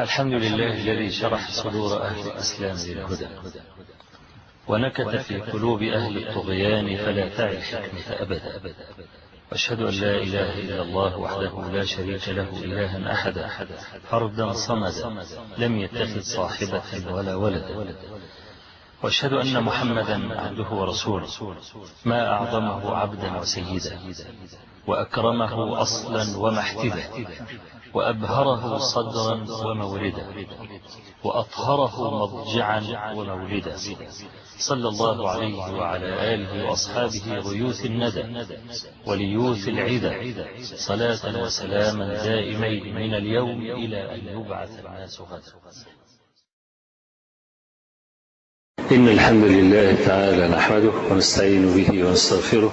الحمد لله الذي شرح صدور أهل الإسلام للهدى ونكت في قلوب أهل الطغيان فلا تعي الحكمة أبدا. وأشهد أن لا إله إلا الله وحده لا شريك له إلها أحدا فردا صمدا لم يتخذ صاحبة ولا ولدا وأشهد أن محمدا عبده ورسوله ما أعظمه عبدا وسيدا وأكرمه أصلا ومحتدا وأبهره صدرا وموردا وأطهره مضجعا ومولدا صلى الله عليه وعلى آله وأصحابه غيوث الندى وليوث العدى صلاة وسلاما دائمين من اليوم إلى أن يبعث الناس غدا. إن الحمد لله تعالى نحمده ونستعين به ونستغفره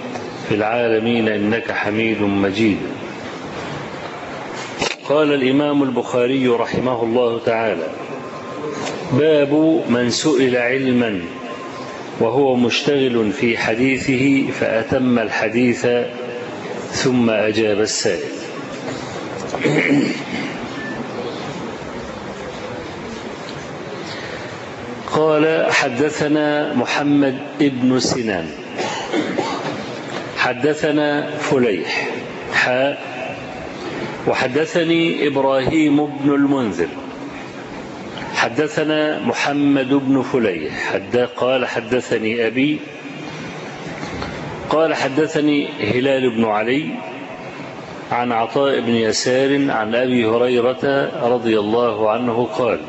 في العالمين إنك حميد مجيد. قال الإمام البخاري رحمه الله تعالى باب من سئل علما وهو مشتغل في حديثه فأتم الحديث ثم أجاب السائل. قال حدثنا محمد ابن سنان. حدثنا فليح حاء وحدثني إبراهيم بن المنذر. حدثنا محمد بن فليح حد قال حدثني أبي قال حدثني هلال بن علي عن عطاء بن يسار عن أبي هريرة رضي الله عنه قال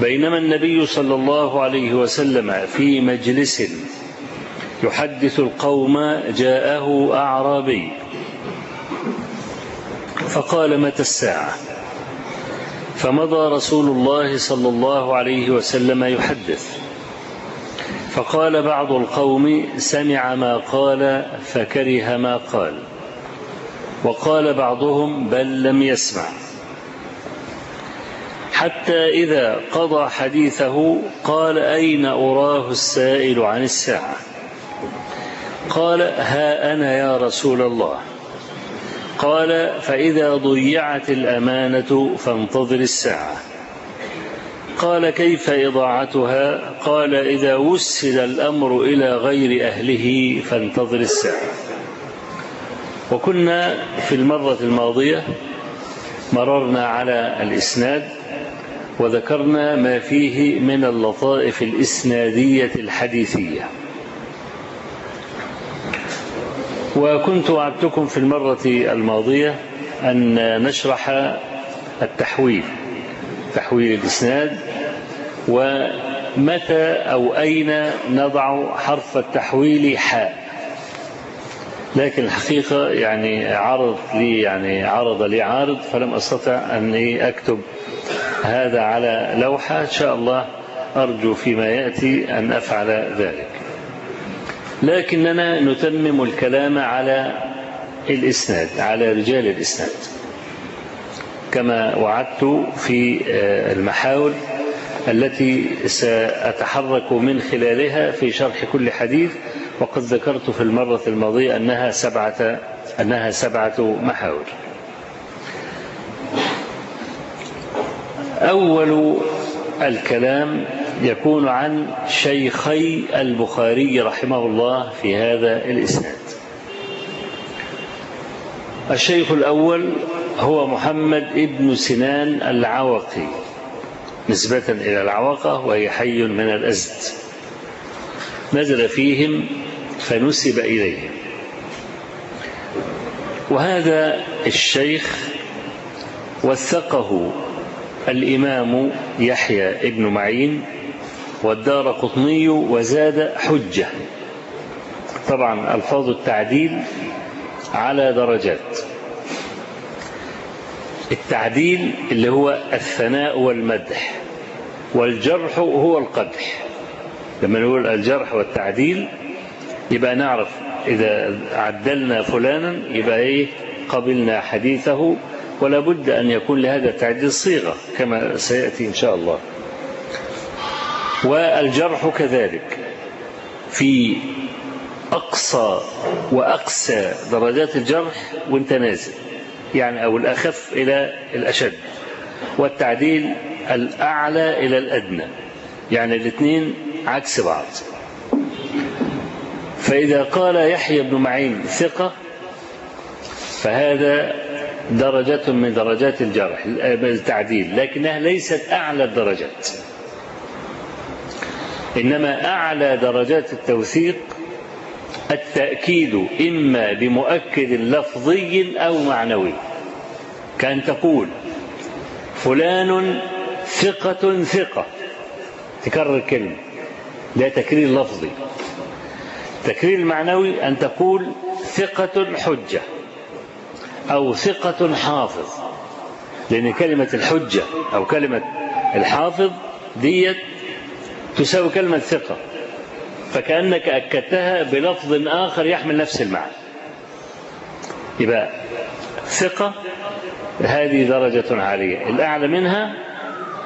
بينما النبي صلى الله عليه وسلم في مجلس يحدث القوم جاءه أعرابي. فقال متى الساعة؟ فمضى رسول الله صلى الله عليه وسلم يحدث. فقال بعض القوم سمع ما قال فكره ما قال. وقال بعضهم بل لم يسمع. حتى إذا قضى حديثه قال أين أراه السائل عن الساعة؟ قال ها أنا يا رسول الله. قال فإذا ضيعت الأمانة فانتظر الساعة. قال كيف إضاعتها؟ قال إذا وسد الأمر إلى غير أهله فانتظر الساعة. وكنا في المرة الماضية مررنا على الإسناد وذكرنا ما فيه من اللطائف الإسنادية الحديثية. وكنت وعدتكم في المرة الماضية أن نشرح التحويل تحويل الإسناد ومتى أو أين نضع حرف التحويل حاء لكن الحقيقة يعني عرض لي يعني عرض لي عارض فلم أستطع أن أكتب هذا على لوحة. إن شاء الله أرجو فيما يأتي أن أفعل ذلك. لكننا نتمم الكلام على الإسناد على رجال الإسناد. كما وعدت في المحاور التي سأتحرك من خلالها في شرح كل حديث وقد ذكرت في المرة الماضية أنها سبعة أنها سبعة محاور أول الكلام يكون عن شيخي البخاري رحمه الله في هذا الإسناد. الشيخ الأول هو محمد ابن سنان العوقي نسبة إلى العوقة وهي حي من الأزد. نزل فيهم فنسب إليهم وهذا الشيخ وثقه الإمام يحيى ابن معين والدار قطني وزاد حجة. طبعا ألفاظ التعديل على درجات. التعديل اللي هو الثناء والمدح والجرح هو القدح. لما نقول الجرح والتعديل يبقى نعرف إذا عدلنا فلانا يبقى إيه؟ قبلنا حديثه ولا بد أن يكون لهذا التعديل صيغة كما سيأتي إن شاء الله. والجرح كذلك. في أقصى وأقسى درجات الجرح وانت نازل. يعني أو الأخف إلى الأشد. والتعديل الأعلى إلى الأدنى. يعني الاثنين عكس بعض. فإذا قال يحيى بن معين ثقة فهذا درجة من درجات الجرح التعديل. لكنها ليست أعلى الدرجات. إنما أعلى درجات التوثيق التأكيد إما بمؤكد لفظي أو معنوي. كأن تقول فلان ثقة ثقة. تكرر كلمة لا تكرير لفظي. التكرير المعنوي أن تقول ثقة حجة أو ثقة حافظ. لأن كلمة الحجة أو كلمة الحافظ ديت تساوي كلمة ثقة فكأنك أكدتها بلفظ آخر يحمل نفس المعنى. يبقى ثقة هذه درجة عالية. الأعلى منها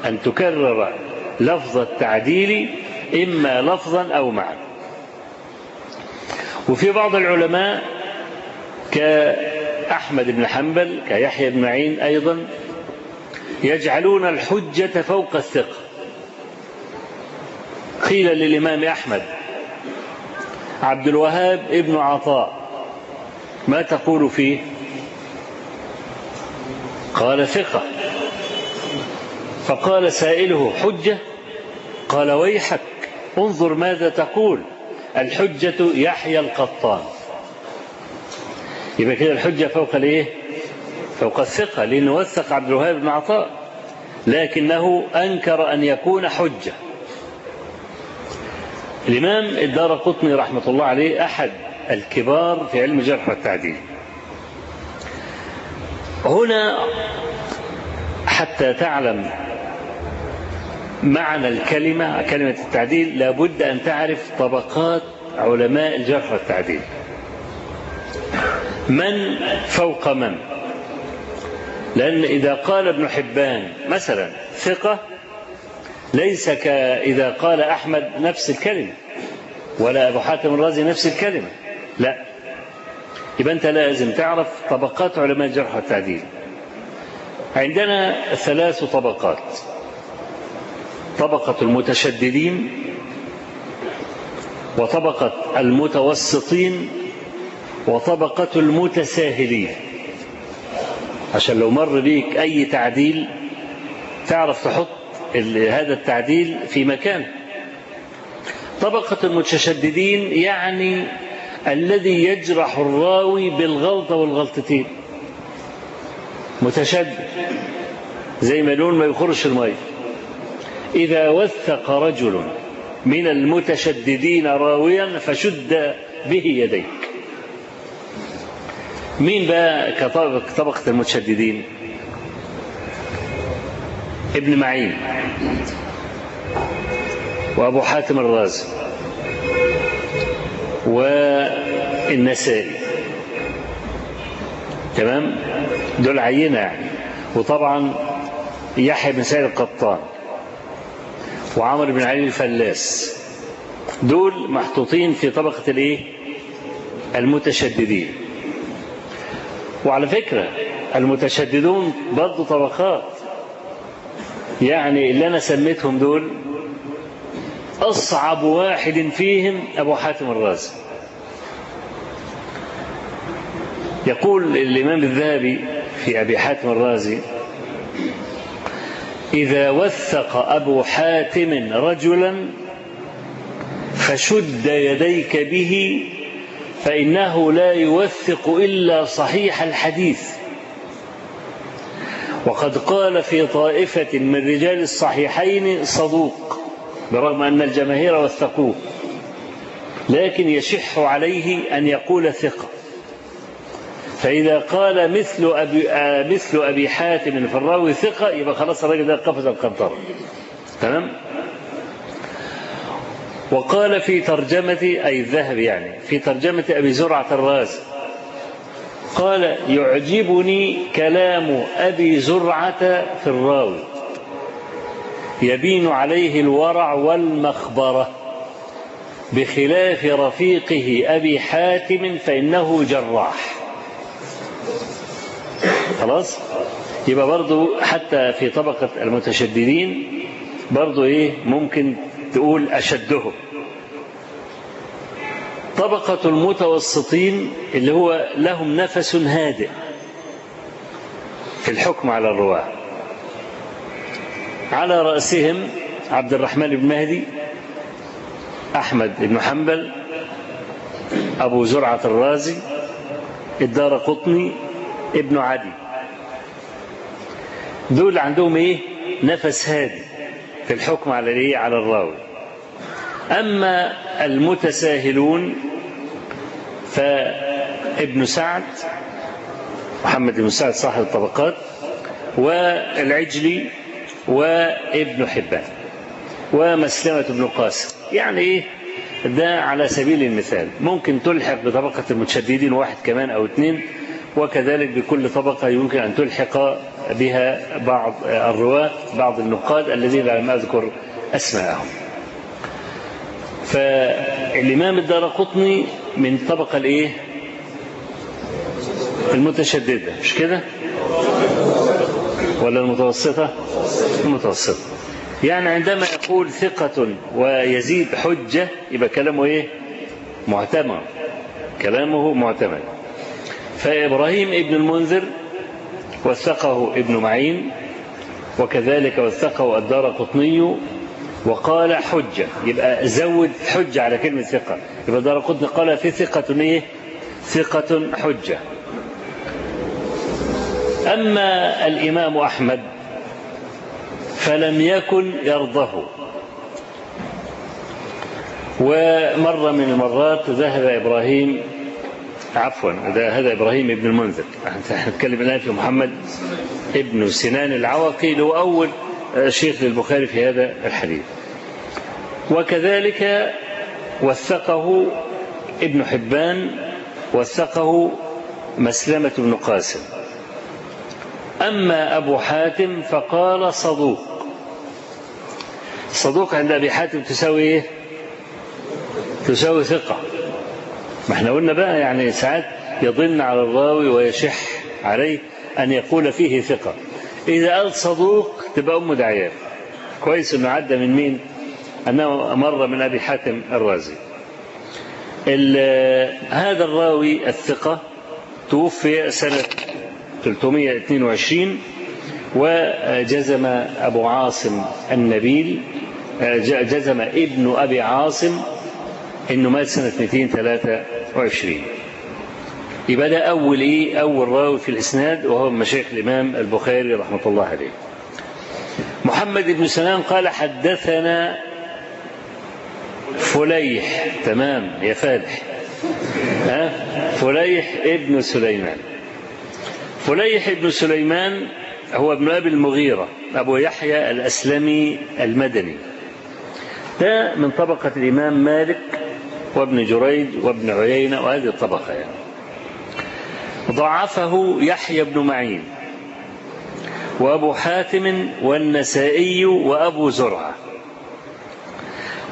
أن تكرر لفظ التعديل إما لفظا أو معنى وفي بعض العلماء كأحمد بن حنبل كيحيى بن معين أيضا يجعلون الحجة فوق الثقة. قيل للإمام أحمد عبد الوهاب ابن عطاء ما تقول فيه؟ قال ثقة. فقال سائله حجة؟ قال ويحك انظر ماذا تقول الحجة يحيى القطان. يبقى كده الحجة فوق الإيه؟ فوق الثقة لأنه وثق عبد الوهاب بن عطاء لكنه أنكر أن يكون حجة. الإمام الدار قطني رحمة الله عليه أحد الكبار في علم الجرح والتعديل. هنا حتى تعلم معنى الكلمة كلمة التعديل لابد أن تعرف طبقات علماء الجرح والتعديل. من فوق من؟ لأن إذا قال ابن حبان مثلا ثقة ليس كإذا قال أحمد نفس الكلمة ولا أبو حاتم الرازي نفس الكلمة. لا. يبقى أنت لازم تعرف طبقات علماء الجرح والتعديل عندنا ثلاث طبقات. طبقة المتشددين وطبقة المتوسطين وطبقة المتساهلين. عشان لو مر بيك أي تعديل تعرف تحط هذا التعديل في مكان. طبقة المتشددين يعني الذي يجرح الراوي بالغلطة والغلطتين. متشدد. زي ما لون ما يخرش المية إذا وثق رجل من المتشددين راويا فشد به يديك. مين بقى كطبقة المتشددين؟ ابن معين وأبو حاتم الرازي والنسائي. تمام؟ دول عينة يعني. وطبعا يحيى بن سعيد القطان وعمر بن علي الفلاس. دول محطوطين في طبقة الإيه؟ المتشددين. وعلى فكرة المتشددون برضه طبقات. يعني اللي أنا سميتهم دول أصعب واحد فيهم أبو حاتم الرازي. يقول الإمام الذهبي في أبي حاتم الرازي إذا وثق أبو حاتم رجلا فشد يديك به فإنه لا يوثق إلا صحيح الحديث. وقد قال في طائفة من رجال الصحيحين صدوق برغم أن الجماهير وثقوه لكن يشح عليه أن يقول ثقة. فإذا قال مثل أبي, مثل أبي حاتم في الراوي ثقة يبقى خلاص الراجل ده قفز القنطرة. تمام؟ وقال في ترجمة أي الذهب يعني في ترجمة أبي زرعة الرازي قال يعجبني كلام أبي زرعة في الراوي. يبين عليه الورع والمخبرة. بخلاف رفيقه أبي حاتم فإنه جراح. خلاص؟ يبقى برضو حتى في طبقة المتشددين برضو إيه ممكن تقول أشدهم. طبقة المتوسطين اللي هو لهم نفس هادئ في الحكم على الرواة. على رأسهم عبد الرحمن بن مهدي أحمد بن حنبل أبو زرعة الرازي الدار قطني ابن عدي. دول عندهم إيه؟ نفس هادي في الحكم على الايه على الراوي. أما المتساهلون فابن سعد محمد بن سعد صاحب الطبقات والعجلي وابن حبان ومسلمة بن قاسم. يعني إيه؟ ده على سبيل المثال. ممكن تلحق بطبقة المتشددين واحد كمان أو اثنين وكذلك بكل طبقة يمكن أن تلحق بها بعض الرواة بعض النقاد الذين لم أذكر أسماءهم. فالإمام الدار قطني من الطبقة الإيه؟ المتشددة مش كده؟ ولا المتوسطة؟ المتوسطة. يعني عندما يقول ثقة ويزيد حجة يبقى كلامه إيه؟ معتمد كلامه معتمد. فإبراهيم ابن المنذر وثقه ابن معين وكذلك وثقه الدار قطني وقال حجة. يبقى زود حجة على كلمة ثقة. يبقى الدار قطني قال في ثقة إيه؟ ثقة حجة. أما الإمام أحمد فلم يكن يرضه. ومرة من المرات ذهب إبراهيم عفوا هذا إبراهيم ابن المنذر. نتكلم الآن في محمد ابن سنان العوقي اللي هو أول شيخ للبخاري في هذا الحديث. وكذلك وثقه ابن حبان وثقه مسلمة بن قاسم. أما أبو حاتم فقال صدوق. صدوق عند أبي حاتم تساوي إيه؟ تساوي ثقة. ما إحنا قلنا بقى يعني ساعات يضن على الراوي ويشح عليه أن يقول فيه ثقة. إذا قال صدوق تبقى أم دعيان. كويس أنه عدى من مين؟ أنه مر من أبي حاتم الرازي. هذا الراوي الثقة توفي سنة 322 وجزم أبو عاصم النبيل جزم ابن أبي عاصم إنه مات سنة 223 يبقى ده أول إيه؟ أول راوي في الإسناد وهو مشايخ الإمام البخاري رحمة الله عليه. محمد بن سلام قال حدثنا فليح تمام يا فالح ها؟ فليح ابن سليمان. فليح ابن سليمان هو ابن أبي المغيرة أبو يحيى الأسلمي المدني. ده من طبقة الإمام مالك وابن جريج وابن عيينة وهذه الطبقة يعني. ضعفه يحيى بن معين وأبو حاتم والنسائي وأبو زرعة.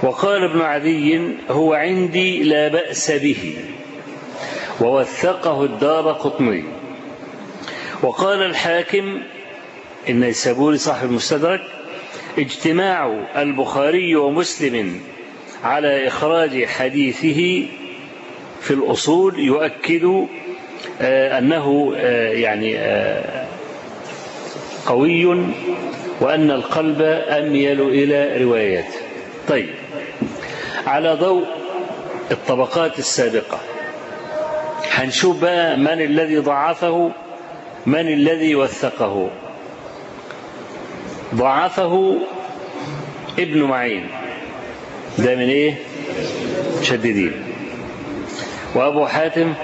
وقال ابن عدي هو عندي لا بأس به ووثقه الدار قطني. وقال الحاكم النيسابوري صاحب المستدرك اجتماع البخاري ومسلم على إخراج حديثه في الأصول يؤكد أنه يعني قوي وأن القلب أميل إلى رواياته. طيب. على ضوء الطبقات السابقة. هنشوف بقى من الذي ضعفه من الذي وثقه. ضعفه ابن معين. ده من إيه؟ شديدين وأبو حاتم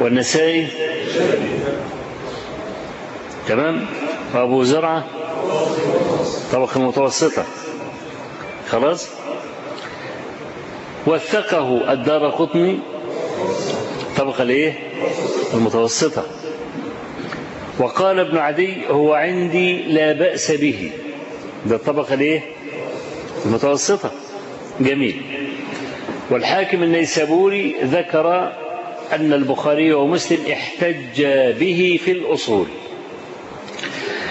والنسائي. تمام؟ وأبو زرعة طبقة متوسطة. خلاص؟ وثقه الدار قطني. طبقة الايه المتوسطة. وقال ابن عدي هو عندي لا بأس به. ده الطبقة الايه المتوسطة. جميل. والحاكم النيسابوري ذكر أن البخاري ومسلم احتج به في الأصول.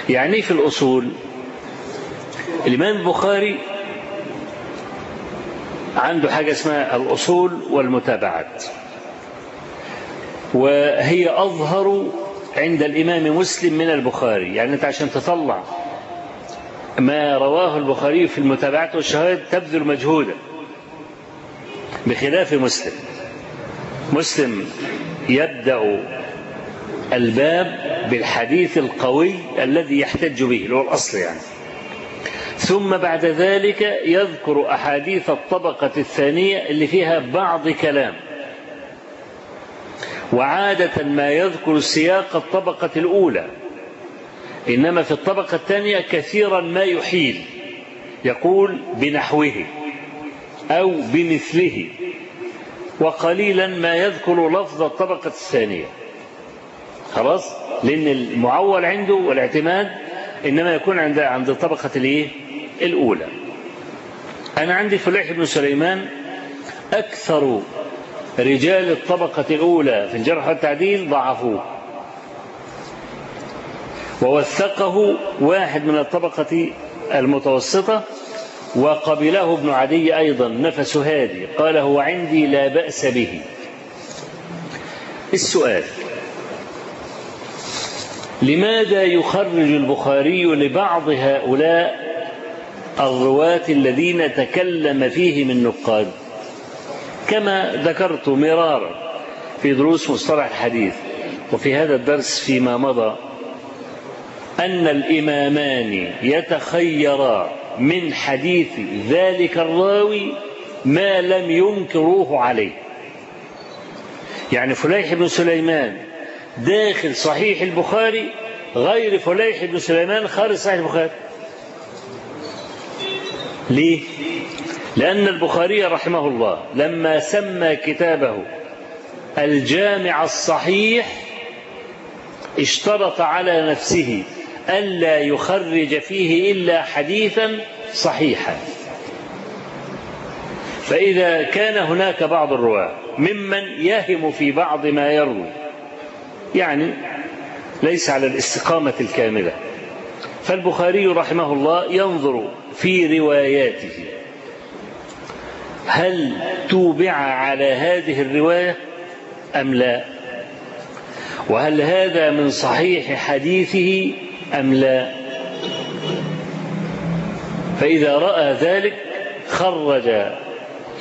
يعني في الأصول؟ الإمام البخاري عنده حاجة اسمها الأصول والمتابعات. وهي أظهر عند الإمام مسلم من البخاري. يعني أنت عشان تطلع ما رواه البخاري في المتابعات والشهادة تبذل مجهودا بخلاف مسلم. مسلم يبدأ الباب بالحديث القوي الذي يحتج به اللي هو الأصل يعني. ثم بعد ذلك يذكر أحاديث الطبقة الثانية اللي فيها بعض كلام. وعادة ما يذكر سياق الطبقة الأولى إنما في الطبقة الثانية كثيرا ما يحيل يقول بنحوه أو بمثله وقليلا ما يذكر لفظ الطبقة الثانية. خلاص؟ لأن المعول عنده والاعتماد إنما يكون عند عند الطبقة الإيه؟ الأولى. أنا عندي فلاح بن سليمان أكثر رجال الطبقة الأولى في الجرح والتعديل ضعفوه. ووثقه واحد من الطبقة المتوسطة وقبله ابن عدي أيضا نفس هادي قال هو عندي لا بأس به. السؤال لماذا يخرج البخاري لبعض هؤلاء الرواة الذين تكلم فيهم النقاد كما ذكرت مرارا في دروس مصطلح الحديث وفي هذا الدرس فيما مضى أن الإمامان يتخيرا من حديث ذلك الراوي ما لم ينكروه عليه. يعني فليح بن سليمان داخل صحيح البخاري غير فليح بن سليمان خارج صحيح البخاري. ليه؟ لأن البخاري رحمه الله لما سمى كتابه الجامع الصحيح اشترط على نفسه ألا يخرج فيه إلا حديثا صحيحا. فإذا كان هناك بعض الرواة ممن يهم في بعض ما يروي يعني ليس على الاستقامة الكاملة فالبخاري رحمه الله ينظر في رواياته. هل توبع على هذه الرواية أم لا؟ وهل هذا من صحيح حديثه أم لا؟ فإذا رأى ذلك خرج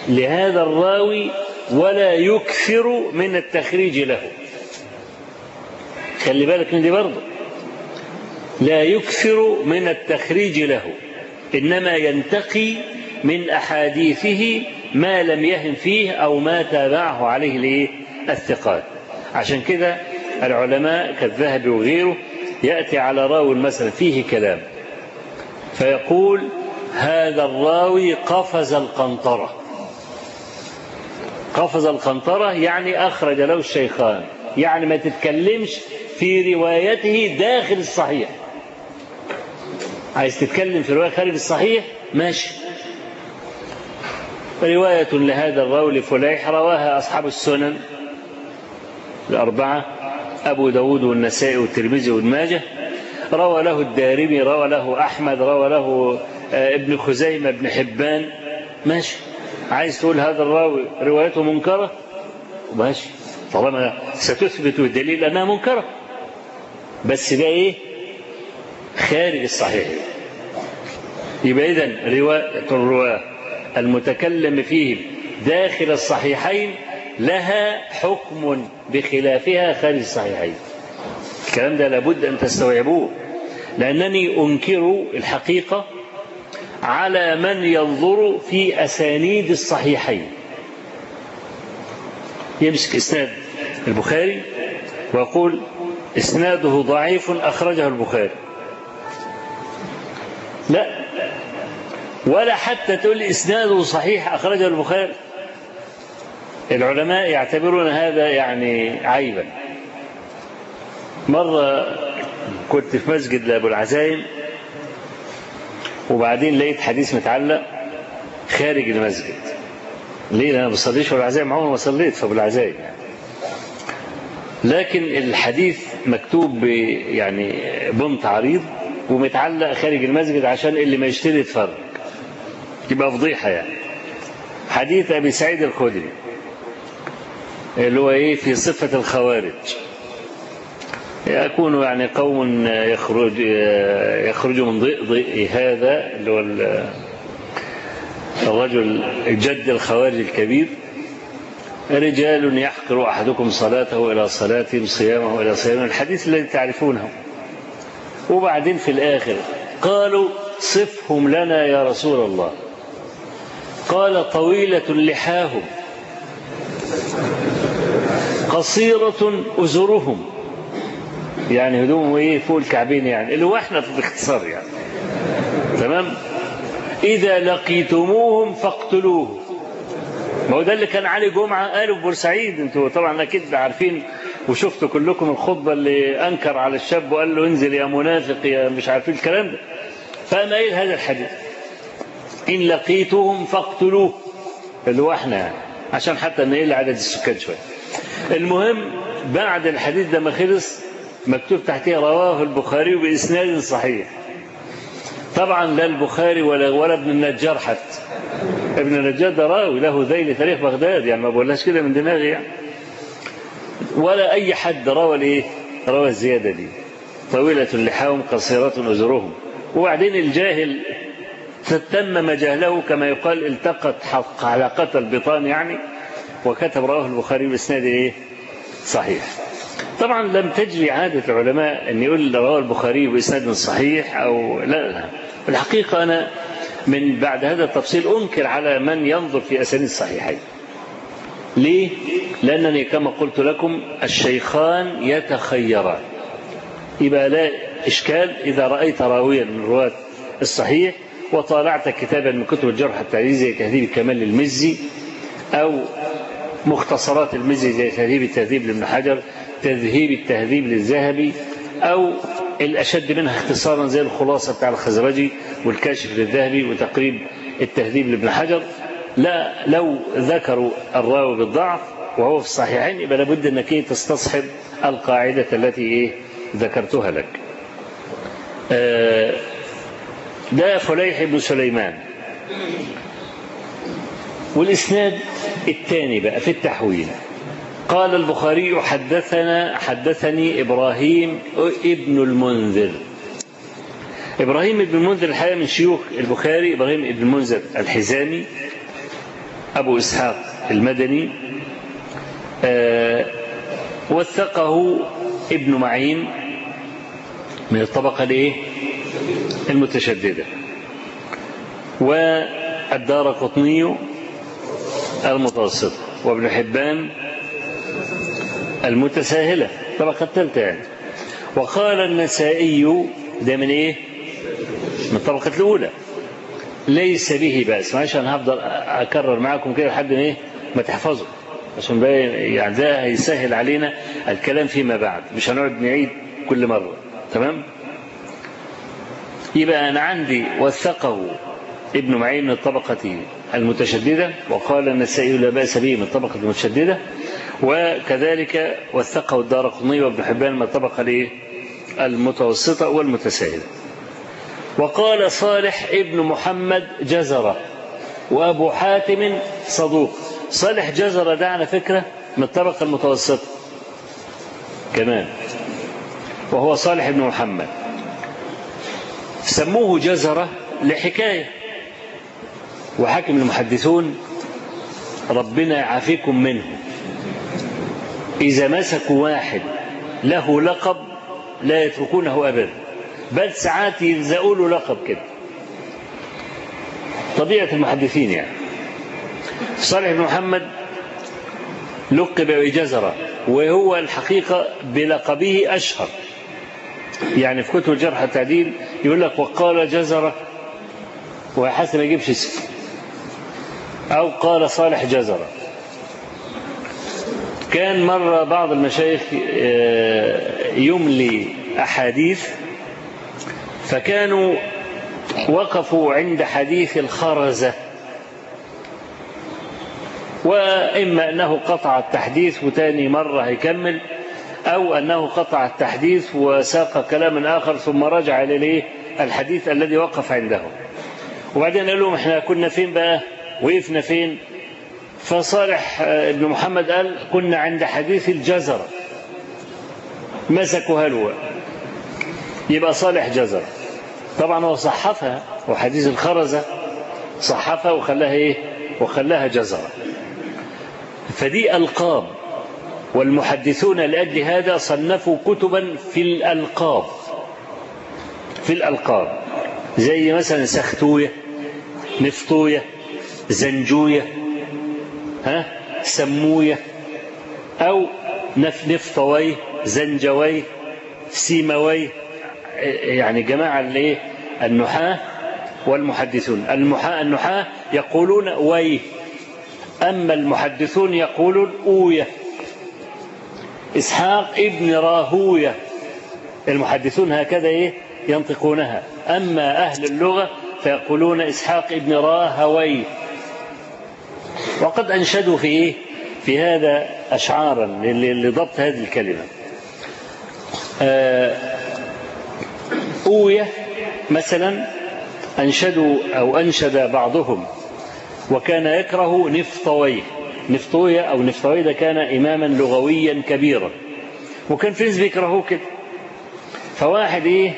لهذا الراوي ولا يكثر من التخريج له. خلي بالك من دي برضه. لا يكثر من التخريج له إنما ينتقي من أحاديثه ما لم يهم فيه أو ما تابعه عليه الثقات. عشان كده العلماء كالذهبي وغيره يأتي على راوي مثلا فيه كلام فيقول هذا الراوي قفز القنطرة. قفز القنطرة يعني أخرج له الشيخان يعني ما تتكلمش في روايته داخل الصحيح. عايز تتكلم في رواية خارج الصحيح؟ ماشي. رواية لهذا الراوي لفليح رواها أصحاب السنن الأربعة أبو داود والنسائي والترمذي وابن ماجه. روى له الدارمي روى له أحمد روى له ابن خزيمة ابن حبان. ماشي. عايز تقول هذا الراوي روايته منكرة؟ ماشي. طالما ستثبت الدليل أنها منكرة. بس ده إيه؟ خارج الصحيح. يبقى إذا رواية الرواة المتكلم فيهم داخل الصحيحين لها حكم بخلافها خارج الصحيحين. الكلام ده لابد أن تستوعبوه. لأنني أنكر الحقيقة على من ينظر في أسانيد الصحيحين. يمسك إسناد البخاري ويقول إسناده ضعيف أخرجه البخاري. لا. ولا حتى تقول إسناده صحيح أخرجه البخاري. العلماء يعتبرون هذا يعني عيبا. مرة كنت في مسجد لأبو العزايم وبعدين لقيت حديث متعلق خارج المسجد. ليه؟ أنا ما بصليش في العزايم عمري ما صليت في أبو العزايم يعني. لكن الحديث مكتوب يعني بنط عريض. ومتعلق خارج المسجد عشان اللي ما يشتري يتفرج. يبقى فضيحة يعني. حديث أبي سعيد الخدري اللي هو إيه في صفة الخوارج. يكون يعني قوم يخرج يخرج من ضئ هذا اللي هو الرجل جد الخوارج الكبير. رجال يحقر أحدكم صلاته إلى صلاتهم صيامه إلى صيامهم الحديث الذي تعرفونه. وبعدين في الآخر قالوا صفهم لنا يا رسول الله. قال طويلة لحاهم قصيرة أزرهم. يعني هدومه إيه فوق الكعبين يعني اللي هو إحنا باختصار يعني. تمام؟ إذا لقيتموهم فاقتلوه ما هو ده اللي كان علي جمعة قاله في بورسعيد أنتوا طبعا أكيد عارفين وشفتوا كلكم الخطبة اللي أنكر على الشاب وقال له انزل يا منافق يا مش عارفين الكلام ده. فقام قايل هذا الحديث. إن لقيتهم فاقتلوه. اللي هو إحنا يعني عشان حتى نقل عدد السكان شوية. المهم بعد الحديث ده ما خلص مكتوب تحتها رواه البخاري بإسناد صحيح. طبعا لا البخاري ولا ولا ابن النجار حتى. ابن النجار ده راوي له ذيل تاريخ بغداد يعني ما بقولهاش كده من دماغي يعني. ولا أي حد روى الإيه؟ روى الزيادة دي طويلة لحاهم قصيرة أزرهم وبعدين الجاهل تتمم جهله كما يقال التقت حق حلقة البطان يعني وكتب رواه البخاري بإسناد إيه؟ صحيح طبعا لم تجري عادة العلماء أن يقول رواه البخاري بإسناد صحيح أو لا, لا الحقيقة أنا من بعد هذا التفصيل أنكر على من ينظر في أسانيد الصحيحين ليه؟ لأنني كما قلت لكم الشيخان يتخيران يبقى لا إشكال إذا رأيت راويا من رواة الصحيح وطالعت كتابا من كتب الجرح التعديل زي تهذيب الكمال للمزي أو مختصرات المزي زي تهذيب التهذيب لابن حجر تذهيب التهذيب للذهبي أو الأشد منها اختصارا زي الخلاصة بتاع الخزرجي والكاشف للذهبي وتقريب التهذيب لابن حجر لا لو ذكروا الراوي بالضعف وهو في الصحيحين يبقى لابد انك إيه تستصحب القاعدة التي إيه ذكرتها لك. آه ده فليح بن سليمان. والإسناد الثاني بقى في التحويل. قال البخاري حدثنا حدثني إبراهيم ابن المنذر. إبراهيم ابن المنذر الحقيقة من شيوخ البخاري إبراهيم ابن المنذر الحزامي. أبو إسحاق المدني آه وثقه ابن معين من الطبقة الإيه؟ المتشددة. والدار قطني المتوسطة وابن حبان المتساهلة الطبقة الثالثة يعني. وقال النسائي ده من إيه؟ من الطبقة الأولى. ليس به بأس. معلش أنا هفضل أكرر معاكم كده لحد ما إيه؟ ما تحفظوا. عشان يعني ده هيسهل علينا الكلام فيما بعد. مش هنقعد نعيد كل مرة. تمام؟ يبقى أنا عندي وثقه ابن معين من الطبقة المتشددة وقال النسائي لا بأس به من الطبقة المتشددة وكذلك وثقه الدار قطني وابن حبان من الطبقة المتوسطة والمتساهلة. وقال صالح ابن محمد جزرة وأبو حاتم صدوق. صالح جزرة ده على فكرة من الطبقة المتوسطة. كمان. وهو صالح بن محمد. سموه جزرة لحكاية. وحكم المحدثون ربنا يعافيكم منه. إذا مسكوا واحد له لقب لا يتركونه أبدا. بل ساعات يلزقوا له لقب كده. طبيعة المحدثين يعني. صالح بن محمد لقب بجزرة وهو الحقيقة بلقبه أشهر. يعني في كتب الجرح التعديل يقول لك وقال جزرة وحسن ما يجيبش اسم. أو قال صالح جزرة. كان مرة بعض المشايخ يملي أحاديث فكانوا وقفوا عند حديث الخرزة. وإما أنه قطع التحديث وتاني مرة هيكمل أو أنه قطع التحديث وساق كلاما آخر ثم رجع إليه الحديث الذي وقف عنده. وبعدين قال لهم إحنا كنا فين بقى؟ وقفنا فين؟ فصالح بن محمد قال كنا عند حديث الجزرة. مسكوا هلوة يبقى صالح جزرة. طبعا هو صحفها وحديث الخرزة صحفها وخلاها إيه؟ وخلاها جزرة. فدي ألقاب والمحدثون لأجل هذا صنفوا كتبا في الألقاب. في الألقاب. زي مثلا سختوية نفطوية زنجوية ها؟ سموية أو نف نفطوي زنجوي سيموي يعني جماعة الايه النحاة والمحدثون. النحاة يقولون وي. أما المحدثون يقولون أوية. إسحاق ابن راهوية. المحدثون هكذا إيه؟ ينطقونها. أما أهل اللغة فيقولون إسحاق ابن راهوي. وقد أنشدوا في إيه؟ في هذا أشعارا لضبط هذه الكلمة. أوية مثلا أنشدوا أو أنشد بعضهم وكان يكره نفطويه. نفطوية أو نفطوية ده كان إماما لغويا كبيرا. وكان في ناس بيكرهوه كده. فواحد إيه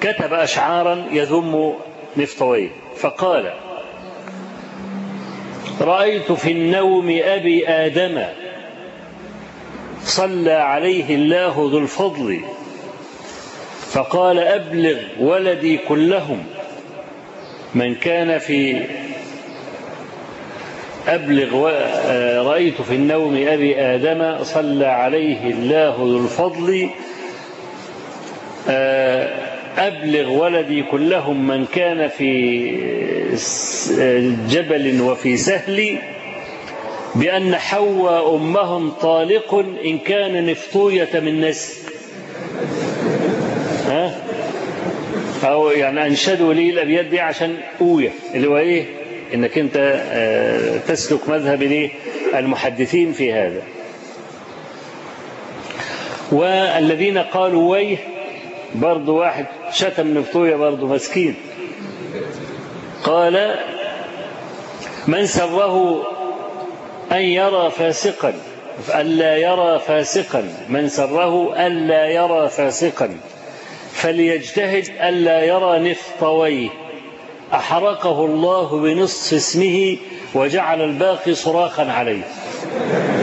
كتب أشعارا يذم نفطويه. فقال رأيت في النوم أبي آدم صلى عليه الله ذو الفضل فقال أبلغ ولدي كلهم. من كان في أبلغ رأيت في النوم أبي آدم صلى عليه الله ذو الفضل. أبلغ ولدي كلهم من كان في جبل وفي سهل بأن حواء أمهم طالق إن كان نفطوية من نسل. أو يعني أنشدوا لي الأبيات دي عشان أوية. اللي هو إيه؟ إنك أنت تسلك مذهب المحدثين في هذا. والذين قالوا ويه برضو واحد شتم نفطوية برضو مسكين. قال من سره أن يرى فاسقا. ألا يرى فاسقا. من سره ألا يرى فاسقا. فليجتهد ألا يرى نفطويه أحرقه الله بنصف اسمه وجعل الباقي صراخا عليه.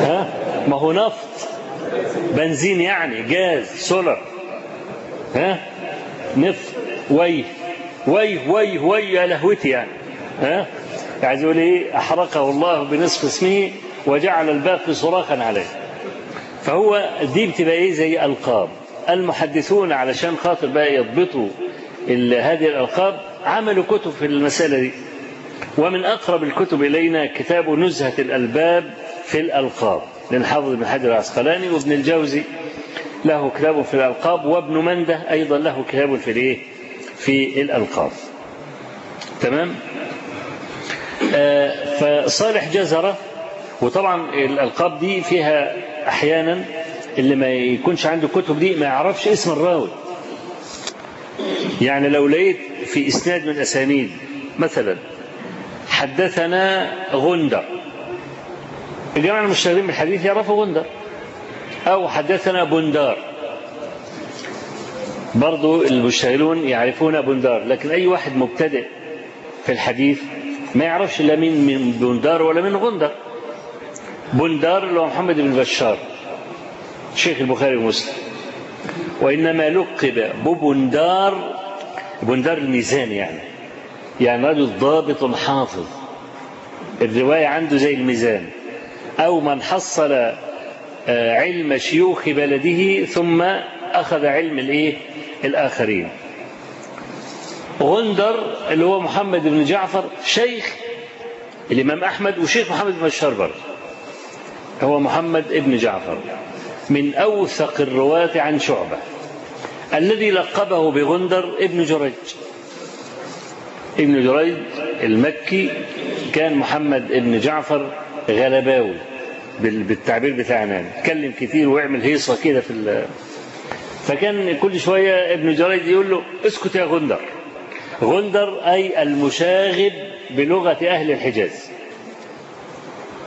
ها؟ ما هو نفط. بنزين يعني جاز سولر. ها؟ نفط. وي وي وي وي يا لهوتي يعني. ها؟ عايز يقول إيه؟ أحرقه الله بنصف اسمه وجعل الباقي صراخا عليه. فهو دي بتبقى إيه؟ زي ألقاب. المحدثون علشان خاطر بقى يضبطوا هذه الألقاب عملوا كتب في المسألة دي. ومن أقرب الكتب إلينا كتاب نزهة الألباب في الألقاب للحافظ بن حجر العسقلاني وابن الجوزي. له كتاب في الألقاب وابن مندة أيضا له كتاب في الإيه؟ في الألقاب. تمام؟ آه فصالح جزرة وطبعا الألقاب دي فيها أحيانا اللي ما يكونش عنده كتب دي ما يعرفش اسم الراوي. يعني لو لقيت في إسناد من أسانيد مثلا حدثنا غندر الجماعة المشتغلين بالحديث يعرفوا غندر أو حدثنا بندار. برضو المشتغلون يعرفون بندار لكن أي واحد مبتدئ في الحديث ما يعرفش لا مين من بندار ولا من غندر بندار اللي هو محمد بن بشار. شيخ البخاري ومسلم. وإنما لقب ببندار بندار الميزان يعني. يعني رجل ضابط حافظ. الرواية عنده زي الميزان. أو من حصل علم شيوخ بلده ثم أخذ علم الإيه؟ الآخرين. غندر اللي هو محمد بن جعفر شيخ الإمام أحمد وشيخ محمد بن برضه هو محمد بن جعفر. من أوثق الرواة عن شعبة الذي لقبه بغندر ابن جريج. ابن جريج المكي كان محمد بن جعفر غلباوي بالتعبير بتاعنا. اتكلم كتير ويعمل هيصة كده في. فكان كل شوية ابن جريج يقول له اسكت يا غندر. غندر أي المشاغب بلغة أهل الحجاز.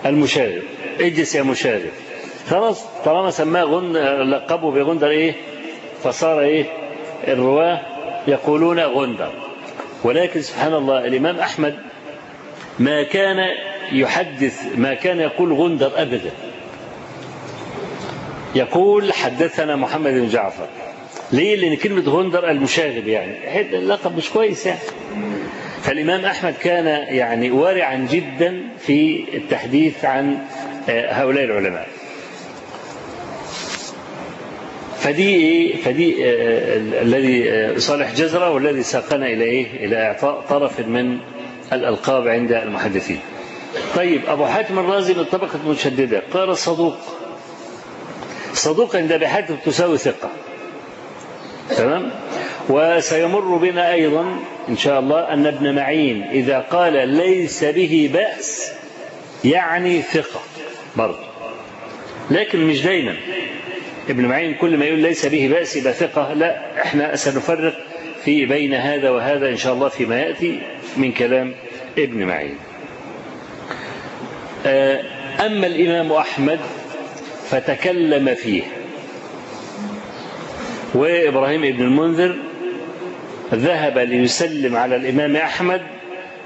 المشاغب. اجلس يا مشاغب. خلاص طالما سماه غن لقبه بغندر إيه؟ فصار إيه؟ الرواة يقولون غندر. ولكن سبحان الله الإمام أحمد ما كان يحدث ما كان يقول غندر أبدا. يقول حدثنا محمد بن جعفر. ليه؟ لأن كلمة غندر المشاغب يعني. اللقب مش كويس يعني. فالإمام أحمد كان يعني وارعا جدا في التحديث عن هؤلاء العلماء. فدي إيه؟ فدي الذي صالح جزرة والذي ساقنا إلى إيه إلى إعطاء طرف من الألقاب عند المحدثين. طيب أبو حاتم الرازي من الطبقه المتشدده قال صدوق. صدوق عند ابي حاتم تساوي ثقة. تمام؟ وسيمر بنا أيضا إن شاء الله أن ابن معين إذا قال ليس به بأس يعني ثقة برضه. لكن مش دايما. ابن معين كل ما يقول ليس به بأس يبقى ثقة. لا إحنا سنفرق في بين هذا وهذا إن شاء الله فيما يأتي من كلام ابن معين. أما الإمام أحمد فتكلم فيه. وإبراهيم بن المنذر ذهب ليسلم على الإمام أحمد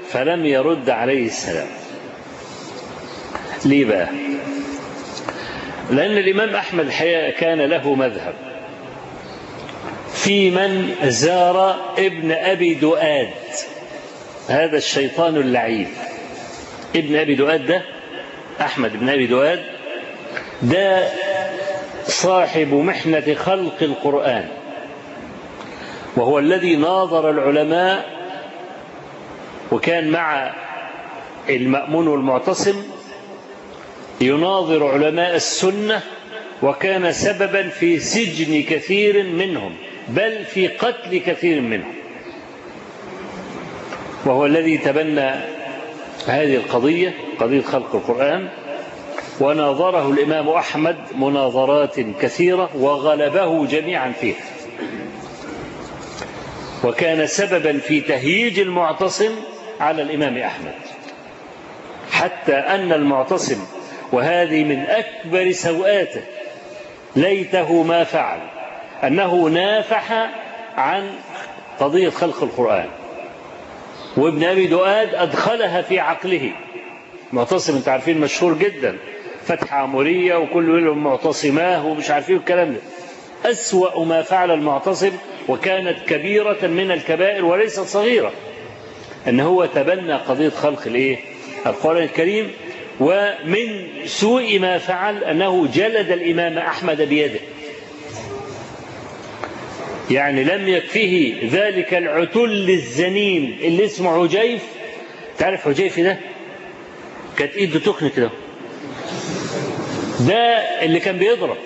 فلم يرد عليه السلام. ليه بقى؟ لأن الإمام أحمد الحقيقة كان له مذهب. في من زار ابن أبي دؤاد. هذا الشيطان اللعين. ابن أبي دؤاد ده أحمد بن أبي دؤاد ده صاحب محنة خلق القرآن. وهو الذي ناظر العلماء وكان مع المأمون والمعتصم يناظر علماء السنة وكان سببا في سجن كثير منهم بل في قتل كثير منهم. وهو الذي تبنى هذه القضية قضية خلق القرآن وناظره الإمام أحمد مناظرات كثيرة وغلبه جميعا فيها. وكان سببا في تهييج المعتصم على الإمام أحمد. حتى أن المعتصم وهذه من أكبر سوءاته ليته ما فعل أنه نافح عن قضية خلق القرآن. وابن أبي دؤاد أدخلها في عقله. معتصم أنت عارفين مشهور جدا. فتح عمورية وكل منهم معتصماه ومش عارفين الكلام ده. أسوأ ما فعل المعتصم وكانت كبيرة من الكبائر وليست صغيرة أن هو تبنى قضية خلق الإيه؟ القرآن الكريم ومن سوء ما فعل أنه جلد الإمام أحمد بيده. يعني لم يكفه ذلك العتل الزنين اللي اسمه عجيف تعرف عجيف ده؟ كانت إيده تخن كده ده اللي كان بيضرب.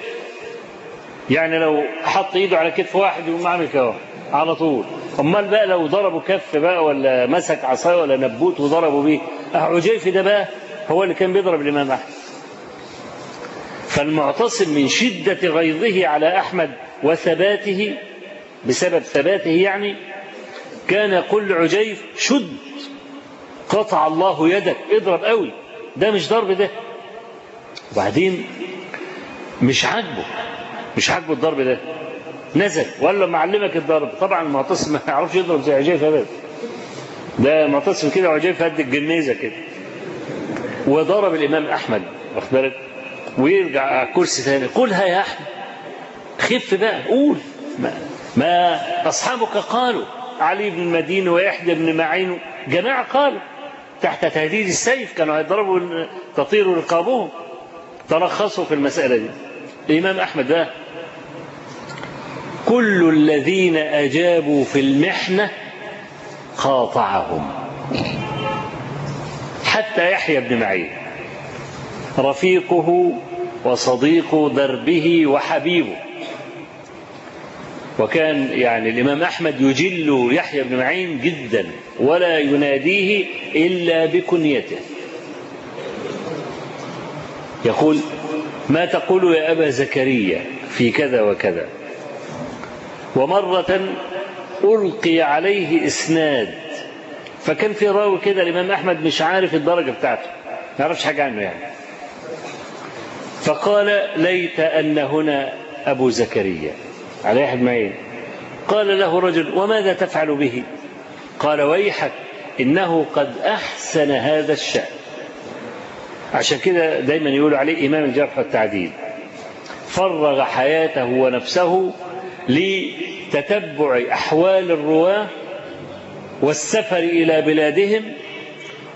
يعني لو حط إيده على كتف واحد يقوم عامل كده على طول. أمال بقى لو ضربوا كف بقى ولا مسك عصاية ولا نبوت وضربوا بيه. عجيف ده بقى هو اللي كان بيضرب الإمام أحمد. فالمعتصم من شدة غيظه على أحمد وثباته بسبب ثباته يعني كان يقول لعجيف شد قطع الله يدك اضرب قوي ده مش ضرب ده. وبعدين مش عاجبه مش عاجبه الضرب ده. نزل ولا معلمك الضرب. طبعا المعتصم ما يعرفش يضرب زي عجيف ابدا. ده معتصم كده وعجيف قد الجنيزة كده. وضرب الإمام أحمد واخد بالك؟ ويرجع على الكرسي ثاني قولها يا أحمد. خف بقى قول. ما, ما أصحابك قالوا علي بن المديني ويحيى بن معين جماعة قالوا تحت تهديد السيف كانوا هيضربوا تطير رقابهم. ترخصوا في المسألة دي. الإمام أحمد بقى كل الذين أجابوا في المحنة قاطعهم. حتى يحيى بن معين. رفيقه وصديق دربه وحبيبه. وكان يعني الإمام أحمد يجل يحيى بن معين جدا ولا يناديه إلا بكنيته. يقول ما تقول يا أبا زكريا في كذا وكذا؟ ومرة ألقي عليه إسناد فكان في راوي كده الإمام أحمد مش عارف الدرجة بتاعته ما يعرفش حاجة عنه يعني. فقال ليت أن هنا أبو زكريا. بن معين قال له رجل وماذا تفعل به؟ قال ويحك إنه قد أحسن هذا الشأن. عشان كده دايما يقولوا عليه إمام الجرح والتعديل. فرغ حياته ونفسه لتتبع أحوال الرواة والسفر إلى بلادهم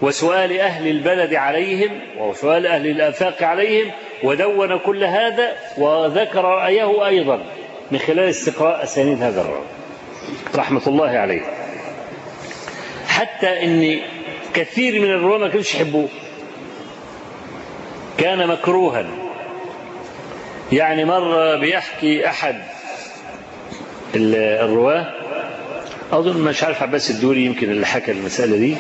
وسؤال أهل البلد عليهم وسؤال أهل الآفاق عليهم ودون كل هذا وذكر رأيه أيضا من خلال استقراء أسانيد هذا الراوي رحمة الله عليه. حتى أن كثير من الرواة ما كانوش يحبوه. كان مكروها. يعني مرة بيحكي أحد الرواة أظن مش عارف عباس الدوري يمكن اللي حكى المسألة دي.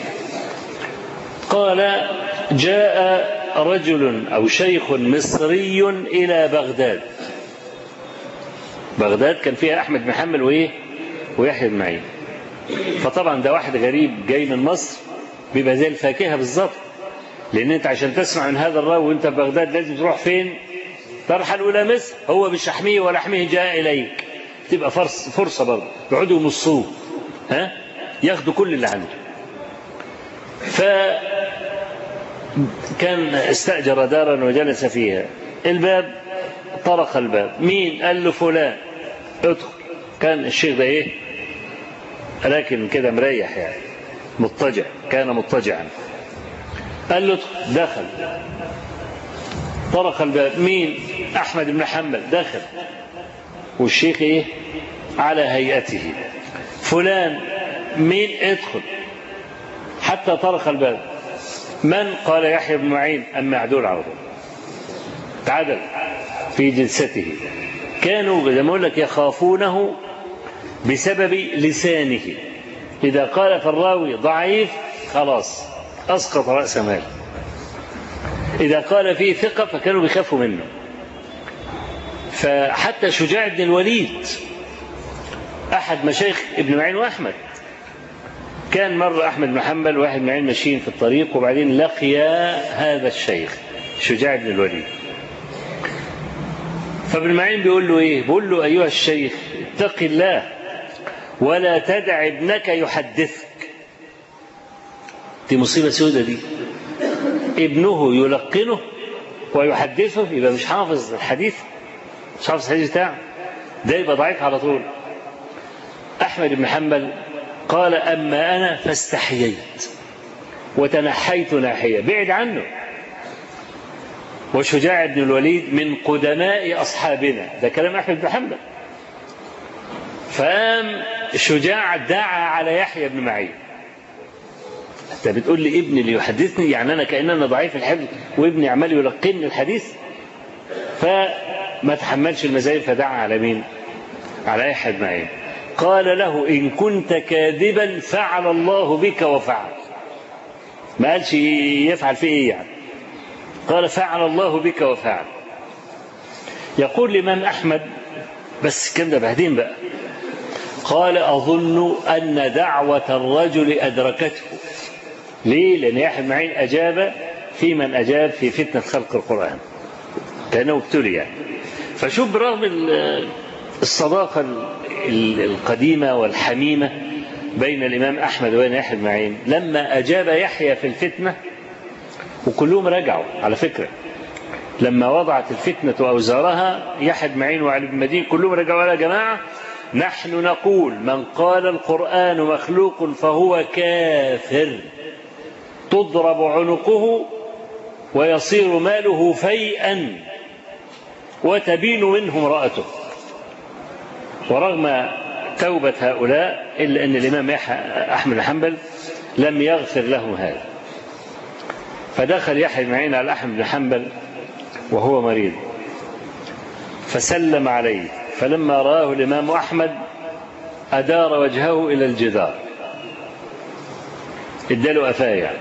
قال جاء رجل أو شيخ مصري إلى بغداد. بغداد كان فيها أحمد حنبل وإيه؟ ويحيى بن معين. فطبعا ده واحد غريب جاي من مصر بيبقى زي الفاكهة بالظبط. لأن أنت عشان تسمع من هذا الراوي وأنت في بغداد لازم تروح فين؟ ترحل إلى مصر. هو بشحمه ولحمه جاء إليك. تبقى فرص فرصة برضه. يقعدوا يمصوه ها؟ ياخدوا كل اللي عنده. ف كان استأجر دارا وجلس فيها. الباب طرق الباب. مين؟ قال له فلان. ادخل. كان الشيخ ده إيه؟ لكن كده مريح يعني. مضطجع. كان مضطجعا. قال له ادخل. دخل. طرق الباب. مين؟ أحمد بن حنبل. دخل. والشيخ إيه؟ على هيئته. فلان مين؟ ادخل. حتى طرق الباب. من؟ قال يحيى بن معين أما عدول على طول. تعدل في جلسته. كانوا زي ما أقول لك يخافونه بسبب لسانه. إذا قال في الراوي ضعيف خلاص أسقط رأس مال. إذا قال فيه ثقة فكانوا بيخافوا منه. فحتى شجاع بن الوليد أحد مشايخ ابن معين وأحمد. كان مرة أحمد بن حنبل واحد معين ماشيين في الطريق وبعدين لقيا هذا الشيخ شجاع بن الوليد. فابن معين بيقول له إيه؟ بيقول له أيها الشيخ اتق الله ولا تدع ابنك يحدثك. دي مصيبة سودة دي. ابنه يلقنه ويحدثه يبقى مش حافظ الحديث مش حافظ الحديث بتاعه. ده يبقى ضعيف على طول. أحمد بن حنبل قال أما أنا فاستحييت وتنحيت ناحية. بعد عنه. وشجاع بن الوليد من قدماء أصحابنا. ده كلام أحمد بن حنبل. فقام شجاع دعا على يحيى بن معين. أنت بتقول لي ابني اللي يحدثني؟ يعني أنا كان أنا ضعيف الحفظ وابني عمال يلقني الحديث. فما تحملش المزايد فدعا على مين؟ على يحيى بن معين. قال له إن كنت كاذبا فعل الله بك وفعل. ما قالش يفعل في إيه يعني؟ قال فعل الله بك وفعل. يقول الإمام أحمد بس الكلام ده بعدين بقى. قال أظن أن دعوة الرجل أدركته. ليه؟ لأن يحيى بن معين أجاب في من أجاب في فتنة خلق القرآن. كأنه ابتلي يعني. فشوف برغم الصداقة القديمة والحميمة بين الإمام أحمد وبين يحيى بن معين. لما أجاب يحيى في الفتنة وكلهم رجعوا على فكرة. لما وضعت الفتنة أوزارها يحيى بن معين وعلي بن مدين كلهم رجعوا يا جماعة نحن نقول من قال القرآن مخلوق فهو كافر. تضرب عنقه ويصير ماله فيئا وتبين منه امرأته. ورغم توبة هؤلاء إلا أن الإمام أحمد حنبل لم يغفر لهم هذا. فدخل يحيى بن معين على أحمد بن حنبل وهو مريض. فسلم عليه. فلما رآه الإمام أحمد أدار وجهه إلى الجدار. اداله أفايا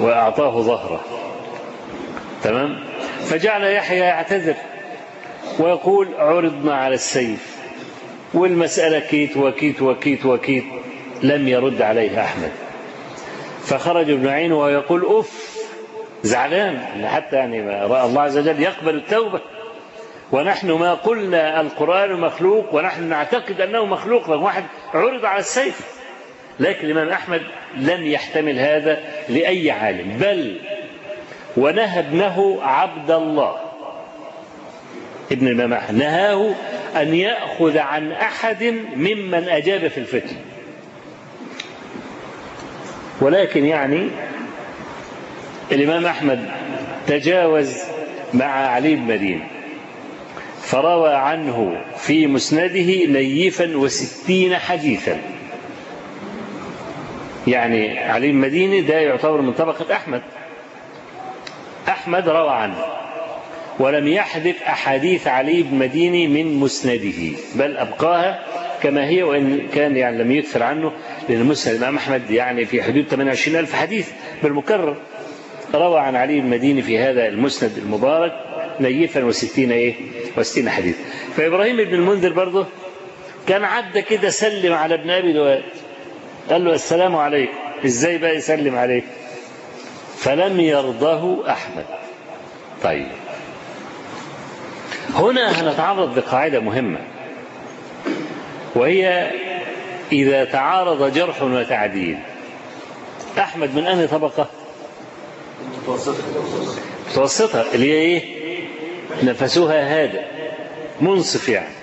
وأعطاه ظهره. تمام؟ فجعل يحيى يعتذر ويقول عرضنا على السيف. والمسألة كيت وكيت وكيت وكيت لم يرد عليه أحمد. فخرج ابن عين وهو يقول أف زعلان حتى يعني رأى الله عز وجل يقبل التوبة. ونحن ما قلنا القرآن مخلوق ونحن نعتقد أنه مخلوق رغم واحد عرض على السيف. لكن الإمام أحمد لم يحتمل هذا لأي عالم. بل ونهى ابنه عبد الله. ابن الإمام أحمد نهاه أن يأخذ عن أحد ممن أجاب في الفتن. ولكن يعني الإمام أحمد تجاوز مع علي بن مدين فروى عنه في مسنده نيفا وستين حديثا. يعني علي بن مديني ده يعتبر من طبقة أحمد. أحمد روى عنه. ولم يحذف أحاديث علي بن مديني من مسنده بل أبقاها كما هي وإن كان يعني لم يكثر عنه لأن مسند الإمام أحمد يعني في حدود 28 ألف حديث بالمكرر. روى عن علي بن مديني في هذا المسند المبارك نيفا وستين إيه؟ وستين حديث. فإبراهيم بن المنذر برضه كان عدى كده سلم على ابن أبي دواد قال له السلام عليكم. إزاي بقى يسلم عليه فلم يرضه أحمد. طيب. هنا هنتعرض لقاعدة مهمة وهي إذا تعارض جرح وتعديل. أحمد من أنهي طبقة؟ متوسطة. اللي هي إيه؟ نفسها هذا منصف يعني.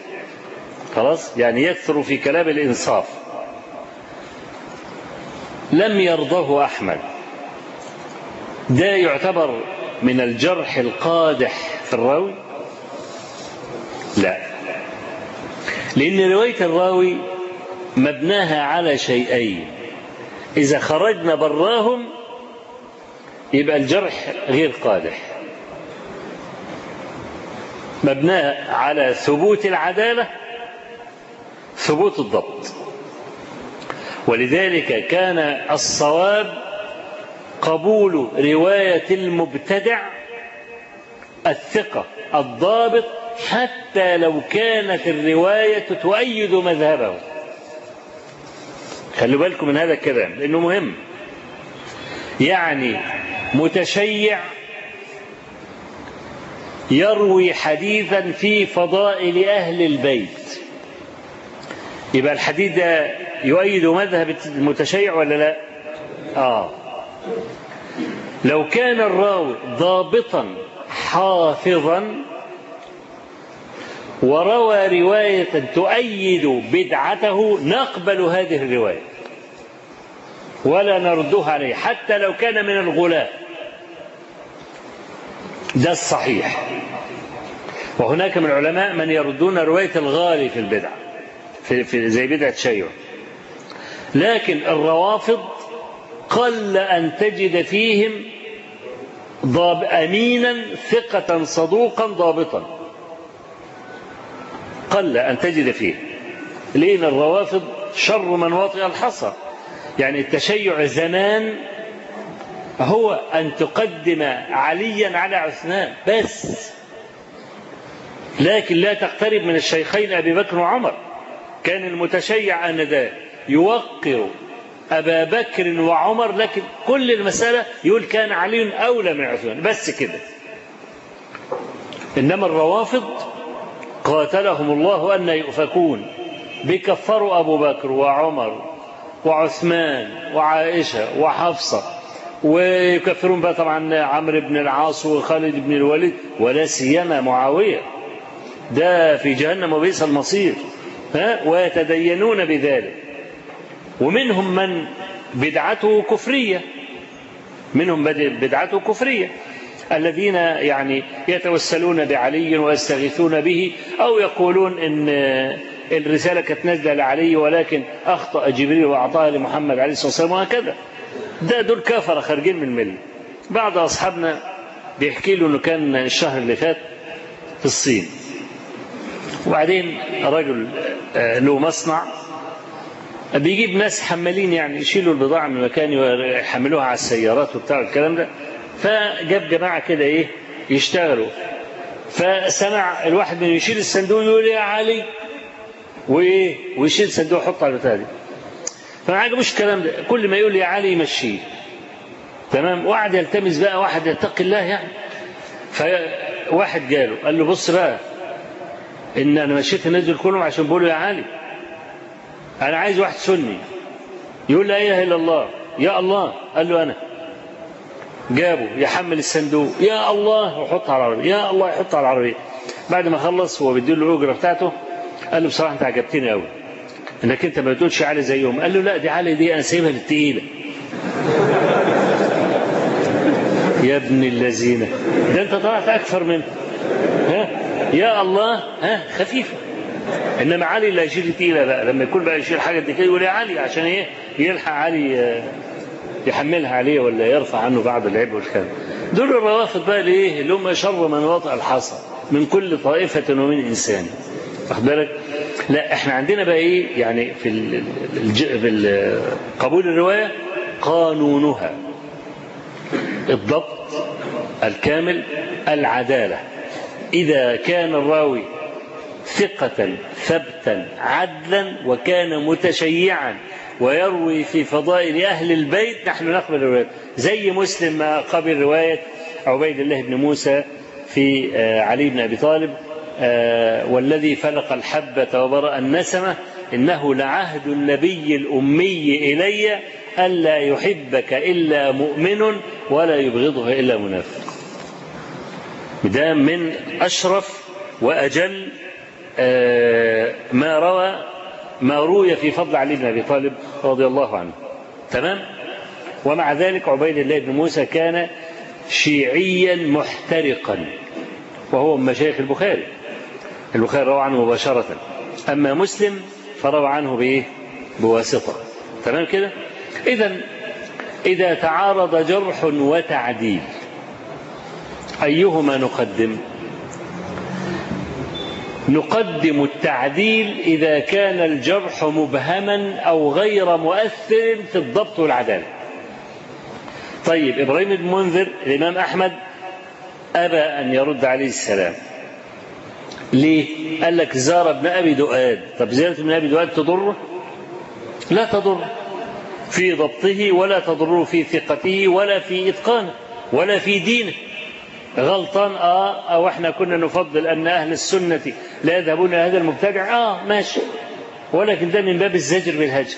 خلاص؟ يعني يكثر في كلام الإنصاف. لم يرضه أحمد. ده يعتبر من الجرح القادح في الراوي لا. لأن رواية الراوي مبناها على شيئين. إذا خرجنا براهم يبقى الجرح غير قادح. مبناها على ثبوت العدالة ثبوت الضبط. ولذلك كان الصواب قبول رواية المبتدع الثقة الضابط حتى لو كانت الرواية تؤيد مذهبه. خلوا بالكم من هذا الكلام لأنه مهم. يعني متشيع يروي حديثا في فضائل أهل البيت. يبقى الحديث ده يؤيد مذهب المتشيع ولا لا؟ آه. لو كان الراوي ضابطا حافظا وروى رواية تؤيد بدعته نقبل هذه الرواية. ولا نردها عليه حتى لو كان من الغلاة. ده الصحيح. وهناك من العلماء من يردون رواية الغالي في البدع في, في زي بدعة شيع لكن الروافض قل أن تجد فيهم ضاب أمينا ثقة صدوقا ضابطا. قل أن تجد فيه. لأن الروافض شر من وطئ الحصى. يعني التشيع زمان هو أن تقدم عليا على عثمان بس. لكن لا تقترب من الشيخين أبي بكر وعمر. كان المتشيع آنذاك يوقر أبا بكر وعمر لكن كل المسألة يقول كان علي أولى من عثمان. بس كده. إنما الروافض قاتلهم الله أن يؤفكون. بيكفروا أبو بكر وعمر وعثمان وعائشة وحفصة. ويكفرون بقى طبعا عمرو بن العاص وخالد بن الوليد ولا سيما معاوية. ده في جهنم وبئس المصير. ها؟ ويتدينون بذلك. ومنهم من بدعته كفرية. منهم بدعته كفرية. الذين يعني يتوسلون بعلي ويستغيثون به أو يقولون إن الرسالة كانت نازلة لعلي ولكن أخطأ جبريل وأعطاها لمحمد عليه الصلاة والسلام وهكذا. ده دول كافرة خارجين من الملة. بعض أصحابنا بيحكي له إنه كان الشهر اللي فات في الصين. وبعدين رجل له مصنع بيجيب ناس حمالين يعني يشيلوا البضاعة من مكان يحملوها على السيارات وبتاع الكلام ده. فجاب جماعة كده إيه؟ يشتغلوا. فسمع الواحد من يشيل الصندوق يقول يا علي وإيه؟ ويشيل صندوق يحطه على البتاع فما عجبوش الكلام ده. كل ما يقول يا علي يمشيه تمام؟ وقعد يلتمس بقى واحد يتقي الله يعني. فواحد جاله قال له بص بقى إن أنا مشيت الناس دول كلهم عشان بيقولوا يا علي. أنا عايز واحد سني. يقول لا إله إلا الله. يا الله. قال له أنا. جابه يحمل الصندوق. يا الله ويحطها على العربية. يا الله يحطها على العربية. بعد ما خلص هو بيديله الاجره بتاعته. قال له بصراحة أنت عجبتني قوي إنك أنت ما بتقولش علي زيهم قال له لا دي علي دي أنا سايبها للتقيلة. يا ابن الذين. ده أنت طلعت أكثر منه. ها؟ يا الله ها؟ خفيفة. إنما علي اللي هيشيل تقيله بقى لما يكون بقى يشيل دي كده يقول يا علي عشان إيه؟ يلحق علي يحملها عليه ولا يرفع عنه بعض العيب والكلام دول الروافض بقى الايه اللي هم شر من وطئ الحصى من كل طائفة ومن إنسان. واخد بالك؟ لا إحنا عندنا بقى إيه؟ يعني في قبول الرواية قانونها. الضبط الكامل العدالة. إذا كان الراوي ثقة ثبتا عدلا وكان متشيعا ويروي في فضائل أهل البيت. نحن نقبل الروايات زي مسلم ما قبل رواية عبيد الله بن موسى في علي بن أبي طالب والذي فلق الحبة وبرأ النسمة إنه لعهد النبي الأمي إلي ألا يحبك إلا مؤمن ولا يبغضه إلا منافق. ده من أشرف وأجل ما روى ما روي في فضل علي بن أبي طالب رضي الله عنه. تمام؟ ومع ذلك عبيد الله بن موسى كان شيعيا محترقا وهو من مشايخ البخاري. البخاري روى عنه مباشرة. أما مسلم فروى عنه بإيه؟ بواسطة. تمام كده؟ إذا إذا تعارض جرح وتعديل أيهما نقدم؟ نقدم التعديل إذا كان الجرح مبهما أو غير مؤثر في الضبط والعدالة طيب إبراهيم بن منذر الإمام أحمد أبى أن يرد عليه السلام ليه؟ قال لك زار ابن أبي دؤاد طب زيارة ابن أبي دؤاد تضره؟ لا تضر في ضبطه ولا تضره في ثقته ولا في إتقانه ولا في دينه غلطان آه أو إحنا كنا نفضل أن أهل السنة لا يذهبون إلى هذا المبتدع؟ آه ماشي. ولكن ده من باب الزجر بالهجر.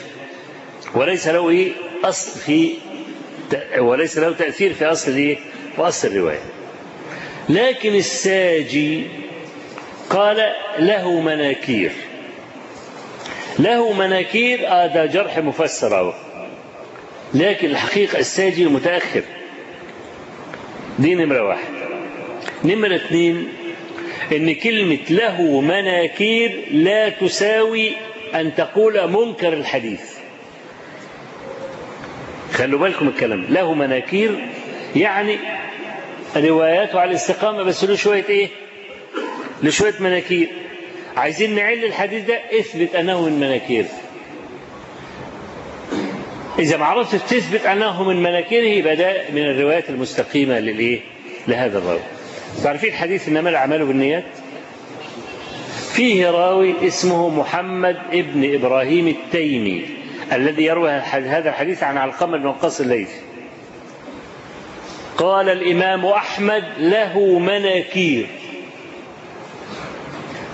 وليس له إيه أصل في وليس له تأثير في أصل إيه في أصل الرواية. لكن الساجي قال له مناكير. له مناكير آه ده جرح مفسر أهو. لكن الحقيقة الساجي متاخر دي نمرة واحد نمرة اثنين إن كلمة له مناكير لا تساوي أن تقول منكر الحديث. خلوا بالكم الكلام له مناكير يعني رواياته على الاستقامة بس له شوية إيه؟ له شوية مناكير. عايزين نعل الحديث ده؟ اثبت أنه من مناكير. إذا ما عرفتش تثبت أنه من مناكيره يبقى ده من الروايات المستقيمة للإيه؟ لهذا الراوي. تعرفين حديث إنما الأعمال بالنيات؟ فيه راوي اسمه محمد ابن إبراهيم التيمي الذي يروي هذا الحديث عن علقمة بن وقاص الليثي. قال الإمام أحمد له مناكير.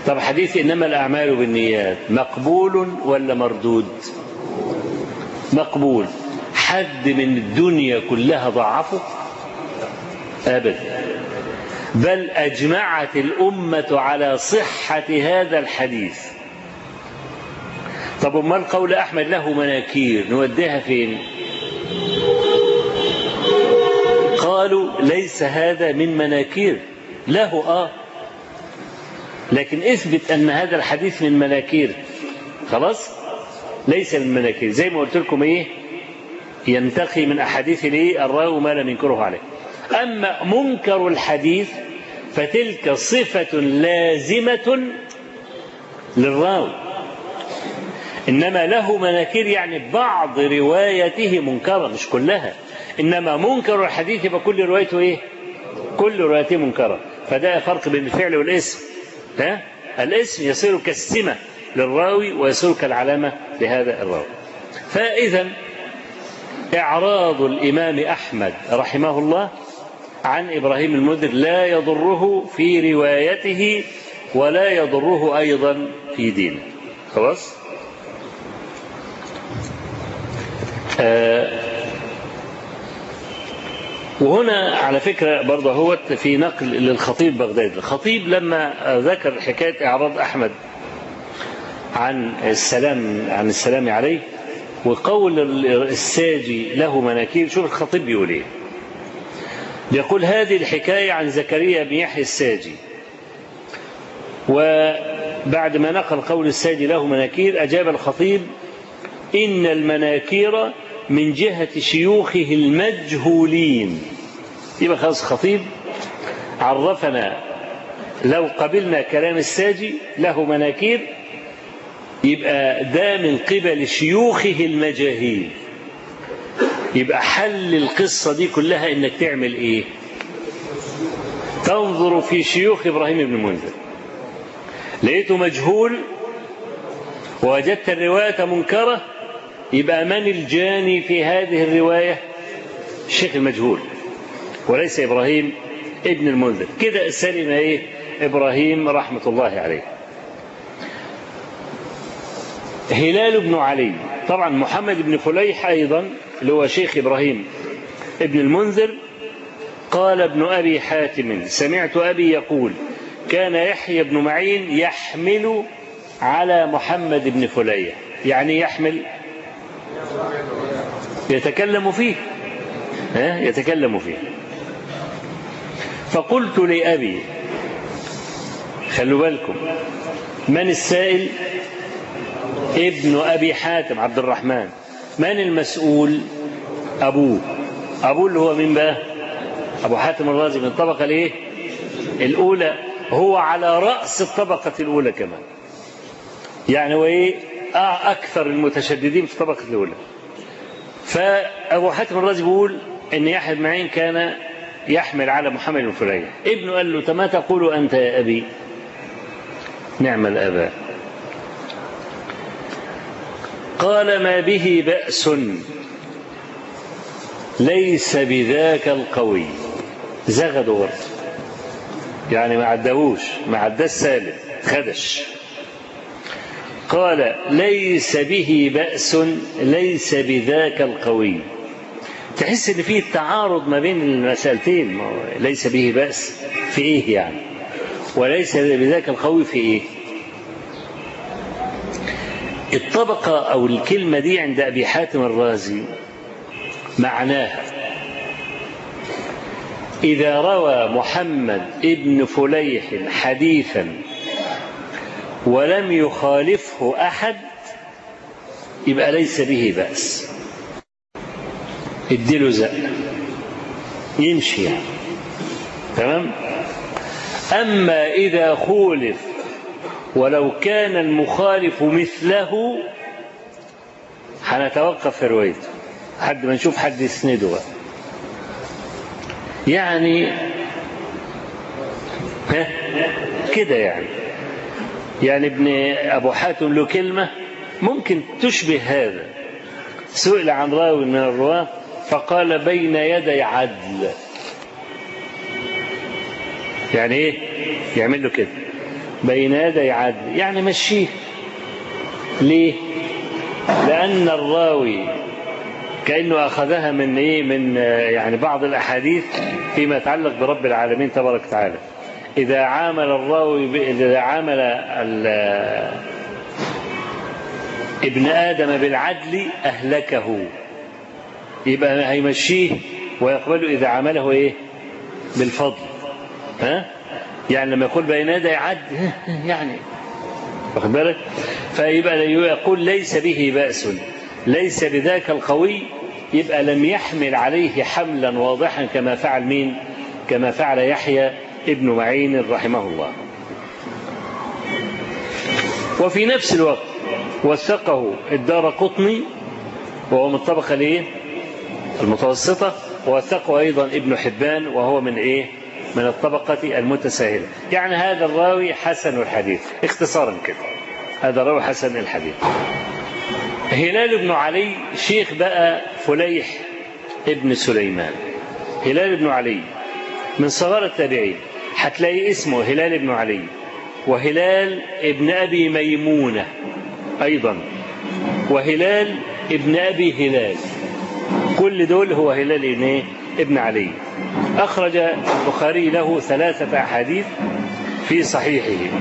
طب حديث إنما الأعمال بالنيات مقبول ولا مردود مقبول حد من الدنيا كلها ضعفه أبدا بل أجمعت الأمة على صحة هذا الحديث. طب أمال قول أحمد له مناكير نوديها فين؟ قالوا ليس هذا من مناكير. له آه. لكن اثبت أن هذا الحديث من مناكير. خلاص؟ ليس من مناكير. زي ما قلت لكم إيه؟ ينتقي من أحاديث الراوي ما لم ينكره عليه. أما منكر الحديث فتلك صفة لازمة للراوي. إنما له مناكير يعني بعض روايته منكرة مش كلها. إنما منكر الحديث يبقى كل روايته إيه؟ كل روايته منكرة. فده فرق بين الفعل والاسم. ها؟ الاسم يصير كالسمة للراوي ويصير كالعلامة لهذا الراوي. فإذا إعراض الإمام أحمد رحمه الله عن إبراهيم المنذر لا يضره في روايته ولا يضره أيضا في دينه. خلاص؟ آه وهنا على فكرة برضه هو في نقل للخطيب بغداد. الخطيب لما ذكر حكاية إعراض أحمد عن السلام عن السلام عليه وقول الساجي له مناكير شوف الخطيب بيقول إيه. يقول هذه الحكاية عن زكريا بن يحيى الساجي. وبعد ما نقل قول الساجي له مناكير أجاب الخطيب إن المناكير من جهة شيوخه المجهولين. يبقى خلاص خطيب عرفنا لو قبلنا كلام الساجي له مناكير يبقى ده من قبل شيوخه المجاهيل. يبقى حل القصة دي كلها إنك تعمل إيه؟ تنظر في شيوخ إبراهيم بن المنذر. لقيته مجهول ووجدت الرواية منكرة يبقى من الجاني في هذه الرواية؟ الشيخ المجهول وليس إبراهيم ابن المنذر. كده سلم إيه؟ إبراهيم رحمة الله عليه. هلال بن علي طبعا محمد بن فليح أيضا اللي هو شيخ إبراهيم ابن المنذر قال ابن أبي حاتم سمعت أبي يقول كان يحيى بن معين يحمل على محمد بن فليح يعني يحمل يتكلم فيه يتكلم فيه. فقلت لأبي خلوا بالكم من السائل؟ ابن أبي حاتم عبد الرحمن. من المسؤول؟ أبوه. أبوه اللي هو من بقى؟ أبو حاتم الرازي من الطبقة الإيه؟ الأولى. هو على رأس الطبقة الأولى كمان. يعني هو إيه؟ أكثر المتشددين في الطبقة الأولى. فأبو حاتم الرازي بيقول إن يحيى بن معين كان يحمل على محمد بن ابنه قال له ما تقول أنت يا أبي؟ نعم الآباء. قال ما به بأس. ليس بذاك القوي. زغدوا برضه يعني ما عداوش ما عداش سالم خدش. قال ليس به بأس ليس بذاك القوي. تحس إن فيه تعارض ما بين المسألتين. ليس به بأس في إيه يعني. وليس بذاك القوي في إيه الطبقة أو الكلمة دي عند أبي حاتم الرازي معناها إذا روى محمد ابن فليح حديثا ولم يخالفه أحد يبقى ليس به بأس. اديله زق يمشي يعني. تمام؟ أما إذا خولف ولو كان المخالف مثله هنتوقف في روايته. حد ما نشوف حد يسنده بقى. يعني ها؟ كده يعني. يعني ابن أبو حاتم له كلمة ممكن تشبه هذا. سئل عن راوي من الرواة فقال بين يدي عدل. يعني إيه؟ يعمل له كده. بين يدي عدل. يعني مشيه. ليه؟ لأن الراوي كأنه أخذها من إيه؟ من يعني بعض الأحاديث فيما يتعلق برب العالمين تبارك وتعالى. إذا عامل الراوي إذا عامل ابن آدم بالعدل أهلكه. يبقى هيمشيه ويقبله إذا عمله إيه؟ بالفضل. ها؟ يعني لما يقول بين يدي عدل يعني واخد بالك؟ فيبقى يقول ليس به بأس. ليس بذاك القوي يبقى لم يحمل عليه حملا واضحا كما فعل مين؟ كما فعل يحيى ابن معين رحمه الله. وفي نفس الوقت وثقه الدار قطني وهو من الطبقة الايه المتوسطة ووثقه أيضا ابن حبان وهو من إيه؟ من الطبقة المتساهلة. يعني هذا الراوي حسن الحديث. اختصارا كده. هذا الراوي حسن الحديث. هلال بن علي شيخ بقى فليح ابن سليمان. هلال بن علي من صغار التابعين. هتلاقي اسمه هلال بن علي وهلال ابن أبي ميمونة أيضا. وهلال ابن أبي هلال. كل دول هو هلال ابن علي. أخرج البخاري له ثلاثة أحاديث في صحيحه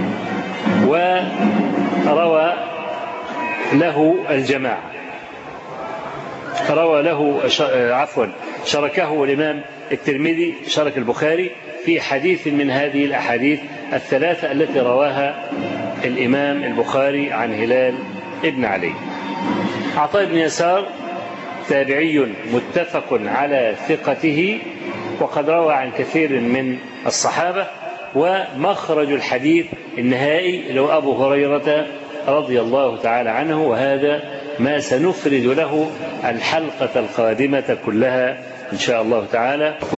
وروى له الجماعة. روى له عفوا شركه الإمام الترمذي شرك البخاري في حديث من هذه الأحاديث الثلاثة التي رواها الإمام البخاري عن هلال ابن علي. عطاء بن يسار تابعي متفق على ثقته وقد روى عن كثير من الصحابة ومخرج الحديث النهائي لو أبو هريرة رضي الله تعالى عنه وهذا ما سنفرد له الحلقة القادمة كلها إن شاء الله تعالى.